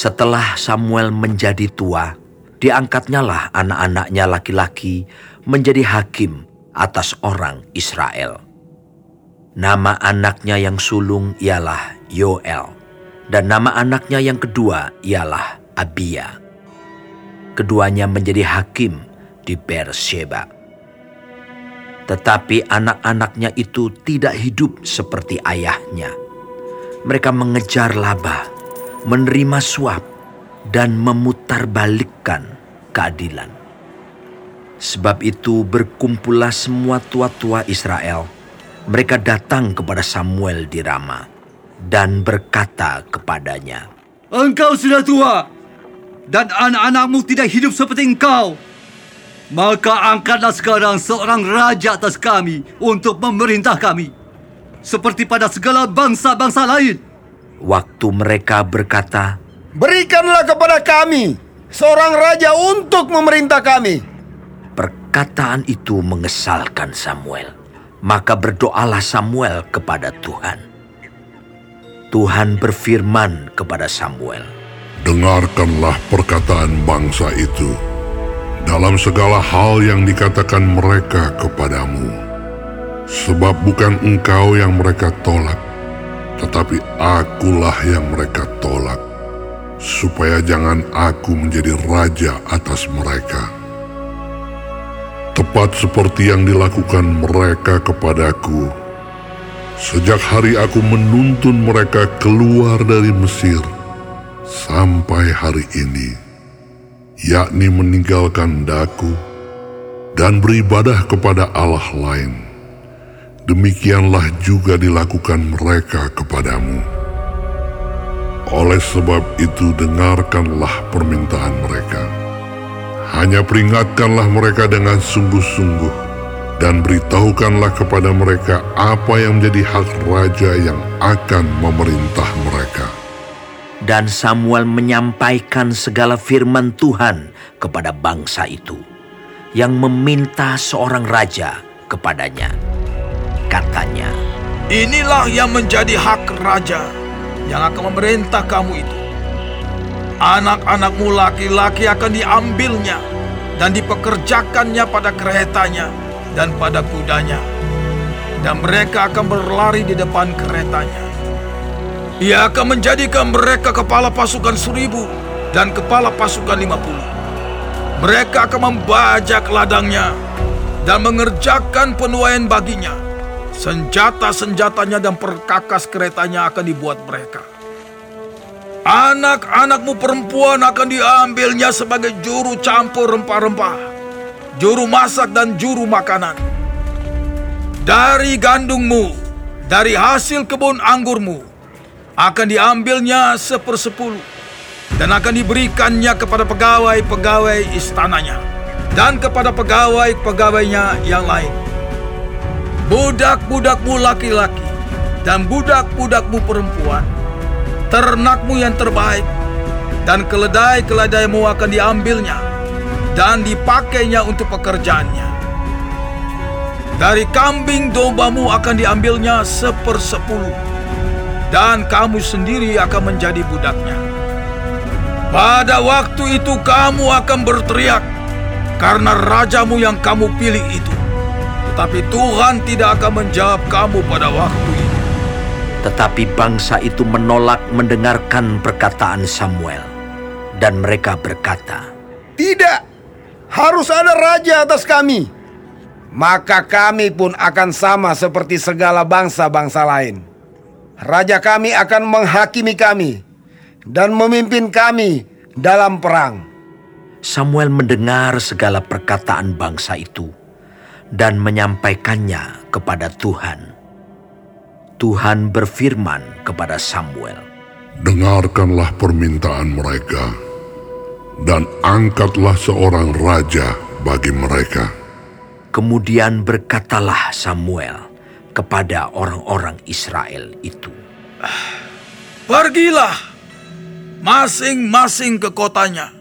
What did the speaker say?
Setelah Samuel menjadi tua, diangkatnyalah anak-anaknya laki-laki menjadi hakim atas orang Israel. Nama anaknya yang sulung ialah Yoel, dan nama anaknya yang kedua ialah Abia. Keduanya menjadi hakim di Beersheba. Tetapi anak-anaknya itu tidak hidup seperti ayahnya. Mereka mengejar laba, menerima suap, dan memutarbalikkan keadilan. Sebab itu berkumpullah semua tua-tua Israel. Mereka datang kepada Samuel di Rama dan berkata kepadanya, Engkau sudah tua dan anak-anakmu tidak hidup seperti engkau. Maka angkatlah sekarang seorang raja atas kami untuk memerintah kami. Seperti pada segala bangsa-bangsa lain. Waktu mereka berkata, Berikanlah kepada kami seorang raja untuk memerintah kami. Perkataan itu mengesalkan Samuel. Maka berdoalah Samuel kepada Tuhan. Tuhan berfirman kepada Samuel, Dengarkanlah perkataan bangsa itu dalam segala hal yang dikatakan mereka kepadamu. Sebab bukan engkau yang mereka tolak, tetapi akulah yang mereka tolak, supaya jangan aku menjadi raja atas mereka. Tepat seperti yang dilakukan mereka kepadaku, sejak hari aku menuntun mereka keluar dari Mesir sampai hari ini, yakni meninggalkan daku dan beribadah kepada Allah lain. Demikianlah juga dilakukan mereka kepadamu. Oleh sebab itu dengarkanlah permintaan mereka. Hanya peringatkanlah mereka dengan sungguh-sungguh dan beritahukanlah kepada mereka apa yang menjadi hak raja yang akan memerintah mereka. dan Samuel menyampaikan segala firman Tuhan kepada bangsa itu, yang meminta seorang raja kepadanya. Katanya, Inilah yang menjadi hak raja yang akan memerintah kamu itu. Anak-anakmu laki-laki akan diambilnya dan dipekerjakannya pada keretanya dan pada kudanya. Dan mereka akan berlari di depan keretanya. Ia akan menjadikan mereka kepala pasukan seribu dan kepala pasukan lima puluh. Mereka akan membajak ladangnya dan mengerjakan penuaian baginya. Senjata-senjatanya dan perkakas keretanya akan dibuat mereka. Anak-anakmu perempuan akan diambilnya sebagai juru campur rempah-rempah, juru masak dan juru makanan. Dari gandummu, dari hasil kebun anggurmu, akan diambilnya sepersepuluh dan akan diberikannya kepada pegawai-pegawai istananya dan kepada pegawai-pegawainya yang lain. Budak-budakmu laki-laki dan budak-budakmu perempuan, ternakmu yang terbaik, dan keledai-keledaimu akan diambilnya dan dipakainya untuk pekerjaannya. Dari kambing dombamu akan diambilnya sepersepuluh, dan kamu sendiri akan menjadi budaknya. Pada waktu itu kamu akan berteriak karena rajamu yang kamu pilih itu. Tetapi Tuhan tidak akan menjawab kamu pada waktu itu. tetapi bangsa itu menolak mendengarkan perkataan Samuel. Dan mereka berkata, Tidak, harus ada raja atas kami. Maka kami pun akan sama seperti segala bangsa-bangsa lain. Raja kami akan menghakimi kami dan memimpin kami dalam perang. Samuel mendengar segala perkataan bangsa itu dan menyampaikannya kepada Tuhan. Tuhan berfirman kepada Samuel, Dengarkanlah permintaan mereka, dan angkatlah seorang raja bagi mereka. Kemudian berkatalah Samuel kepada orang-orang Israel itu, Pergilah masing-masing ke kotanya.